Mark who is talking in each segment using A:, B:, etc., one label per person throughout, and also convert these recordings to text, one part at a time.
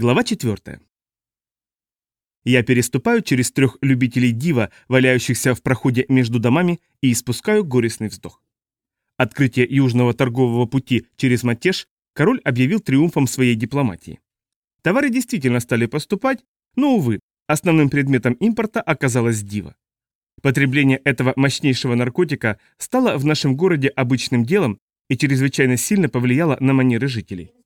A: Глава 4. Я переступаю через трех любителей дива, валяющихся в проходе между домами, и испускаю горестный вздох. Открытие южного торгового пути через Матеш король объявил триумфом своей дипломатии. Товары действительно стали поступать, но, увы, основным предметом импорта оказалось дива. Потребление этого мощнейшего наркотика стало в нашем городе обычным делом и чрезвычайно сильно повлияло на манеры жителей.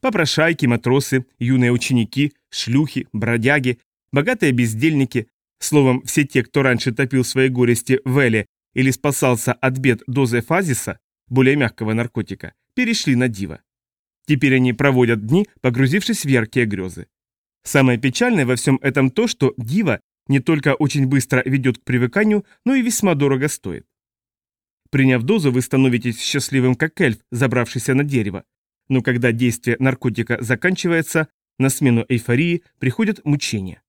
A: Попрошайки, матросы, юные ученики, шлюхи, бродяги, богатые бездельники, словом, все те, кто раньше топил свои горести в Эле или спасался от бед дозы фазиса, более мягкого наркотика, перешли на диво. Теперь они проводят дни, погрузившись в яркие грезы. Самое печальное во всем этом то, что дива не только очень быстро ведет к привыканию, но и весьма дорого стоит. Приняв дозу, вы становитесь счастливым как эльф, забравшийся на дерево, но когда действие наркотика заканчивается, на смену эйфории приходят мучения.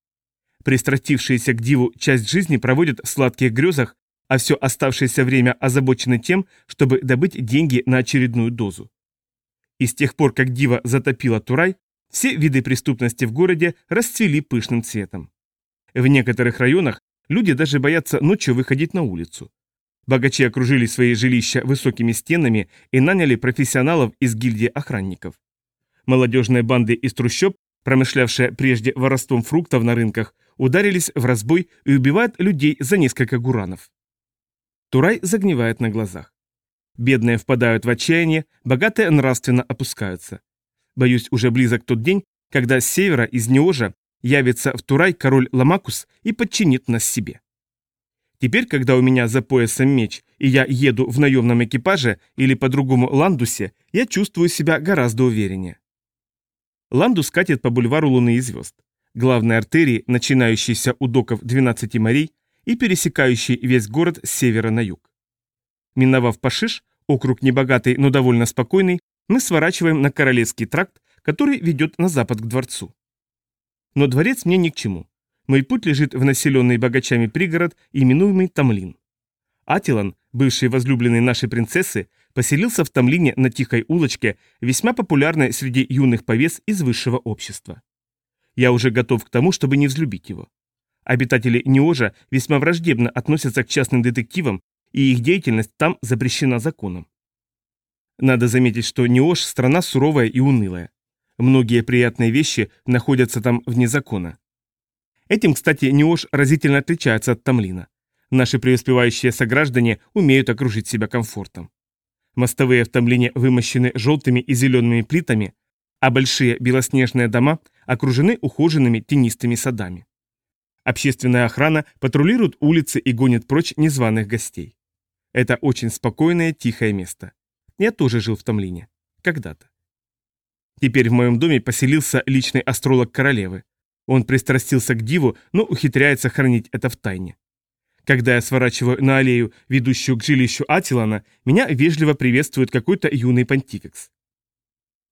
A: Пристрастившиеся к диву часть жизни проводят в сладких грезах, а все оставшееся время озабочены тем, чтобы добыть деньги на очередную дозу. И с тех пор, как дива затопила Турай, все виды преступности в городе расцвели пышным цветом. В некоторых районах люди даже боятся ночью выходить на улицу. Богачи окружили свои жилища высокими стенами и наняли профессионалов из гильдии охранников. Молодежные банды из трущоб, промышлявшие прежде воровством фруктов на рынках, ударились в разбой и убивают людей за несколько гуранов. Турай загнивает на глазах. Бедные впадают в отчаяние, богатые нравственно опускаются. Боюсь, уже близок тот день, когда с севера, из Неожа, явится в Турай король Ламакус и подчинит нас себе. Теперь, когда у меня за поясом меч, и я еду в наемном экипаже или по-другому ландусе, я чувствую себя гораздо увереннее. Ландус катит по бульвару Луны и звезд. Главной артерии, начинающейся у доков 12 морей и пересекающей весь город с севера на юг. Миновав Пашиш, округ небогатый, но довольно спокойный, мы сворачиваем на Королевский тракт, который ведет на запад к дворцу. Но дворец мне ни к чему. Мой путь лежит в населенный богачами пригород, именуемый Тамлин. Атилан, бывший возлюбленный нашей принцессы, поселился в Тамлине на тихой улочке, весьма популярной среди юных повес из высшего общества. Я уже готов к тому, чтобы не взлюбить его. Обитатели Неожа весьма враждебно относятся к частным детективам, и их деятельность там запрещена законом. Надо заметить, что Неож – страна суровая и унылая. Многие приятные вещи находятся там вне закона. Этим, кстати, Неош разительно отличается от Тамлина. Наши преуспевающие сограждане умеют окружить себя комфортом. Мостовые в Тамлине вымощены желтыми и зелеными плитами, а большие белоснежные дома окружены ухоженными тенистыми садами. Общественная охрана патрулирует улицы и гонит прочь незваных гостей. Это очень спокойное, тихое место. Я тоже жил в Тамлине. Когда-то. Теперь в моем доме поселился личный астролог королевы. Он пристрастился к диву, но ухитряется хранить это в тайне. Когда я сворачиваю на аллею, ведущую к жилищу Атилана, меня вежливо приветствует какой-то юный понтификс.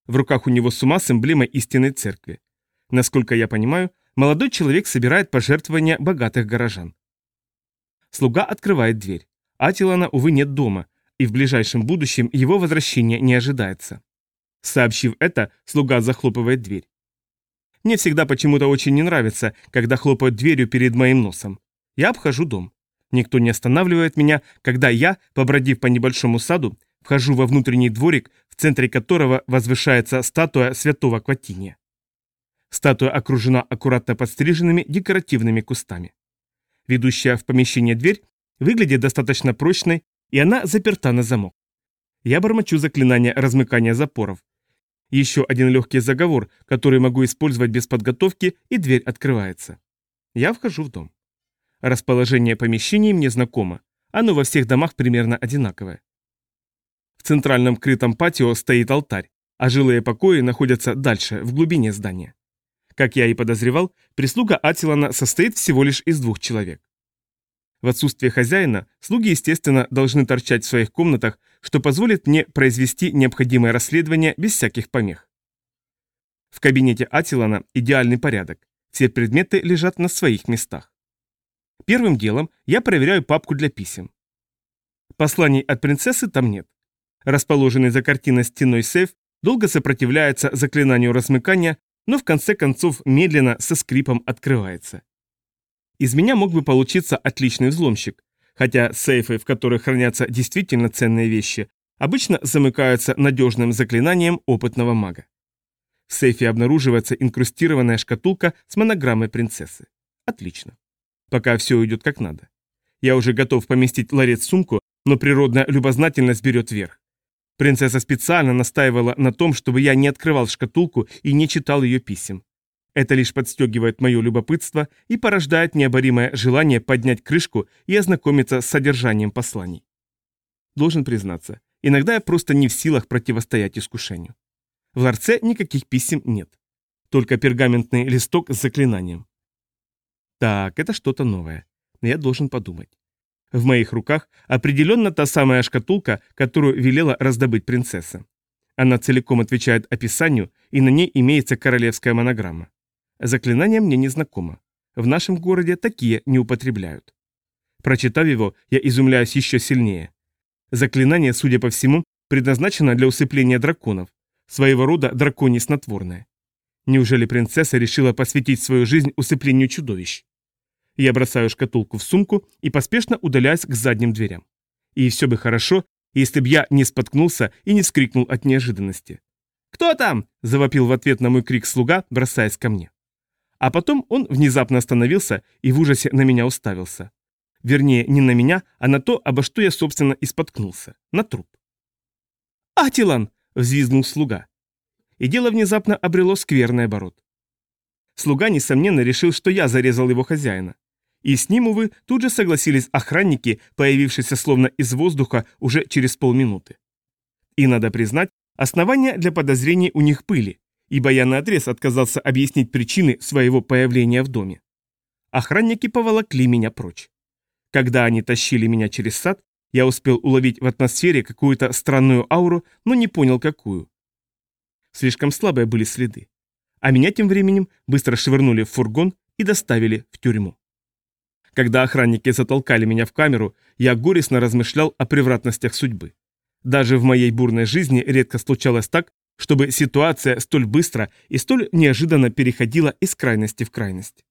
A: В руках у него сума с эмблемой истинной церкви. Насколько я понимаю, молодой человек собирает пожертвования богатых горожан. Слуга открывает дверь. Атилана, увы, нет дома, и в ближайшем будущем его возвращение не ожидается. Сообщив это, слуга захлопывает дверь. Мне всегда почему-то очень не нравится, когда хлопают дверью перед моим носом. Я обхожу дом. Никто не останавливает меня, когда я, побродив по небольшому саду, вхожу во внутренний дворик, в центре которого возвышается статуя святого Кватиния. Статуя окружена аккуратно подстриженными декоративными кустами. Ведущая в помещение дверь выглядит достаточно прочной, и она заперта на замок. Я бормочу заклинание размыкания запоров, еще один легкий заговор, который могу использовать без подготовки, и дверь открывается. Я вхожу в дом. Расположение помещений мне знакомо. Оно во всех домах примерно одинаковое. В центральном крытом патио стоит алтарь, а жилые покои находятся дальше, в глубине здания. Как я и подозревал, прислуга Атилана состоит всего лишь из двух человек. В отсутствие хозяина, слуги, естественно, должны торчать в своих комнатах, что позволит мне произвести необходимое расследование без всяких помех. В кабинете Атилана идеальный порядок. Все предметы лежат на своих местах. Первым делом я проверяю папку для писем. Посланий от принцессы там нет. Расположенный за картиной стеной сейф долго сопротивляется заклинанию размыкания, но в конце концов медленно со скрипом открывается. Из меня мог бы получиться отличный взломщик, хотя сейфы, в которых хранятся действительно ценные вещи, обычно замыкаются надежным заклинанием опытного мага. В сейфе обнаруживается инкрустированная шкатулка с монограммой принцессы. Отлично. Пока все уйдет как надо. Я уже готов поместить ларец в сумку, но природная любознательность берет верх. Принцесса специально настаивала на том, чтобы я не открывал шкатулку и не читал ее писем. Это лишь подстегивает мое любопытство и порождает необоримое желание поднять крышку и ознакомиться с содержанием посланий. Должен признаться, иногда я просто не в силах противостоять искушению. В ларце никаких писем нет. Только пергаментный листок с заклинанием. Так, это что-то новое. Я должен подумать. В моих руках определенно та самая шкатулка, которую велела раздобыть принцесса. Она целиком отвечает описанию, и на ней имеется королевская монограмма. Заклинание мне не знакомо. В нашем городе такие не употребляют. Прочитав его, я изумляюсь еще сильнее. Заклинание, судя по всему, предназначено для усыпления драконов, своего рода драконий снотворное. Неужели принцесса решила посвятить свою жизнь усыплению чудовищ? Я бросаю шкатулку в сумку и поспешно удаляюсь к задним дверям. И все бы хорошо, если б я не споткнулся и не вскрикнул от неожиданности. «Кто там?» – завопил в ответ на мой крик слуга, бросаясь ко мне. А потом он внезапно остановился и в ужасе на меня уставился. Вернее, не на меня, а на то, обо что я, собственно, и споткнулся. На труп. «Атилан!» – взвизгнул слуга. И дело внезапно обрело скверный оборот. Слуга, несомненно, решил, что я зарезал его хозяина. И с ним, увы, тут же согласились охранники, появившиеся словно из воздуха уже через полминуты. И, надо признать, основания для подозрений у них были, ибо я наотрез отказался объяснить причины своего появления в доме. Охранники поволокли меня прочь. Когда они тащили меня через сад, я успел уловить в атмосфере какую-то странную ауру, но не понял какую. Слишком слабые были следы. А меня тем временем быстро швырнули в фургон и доставили в тюрьму. Когда охранники затолкали меня в камеру, я горестно размышлял о превратностях судьбы. Даже в моей бурной жизни редко случалось так, чтобы ситуация столь быстро и столь неожиданно переходила из крайности в крайность.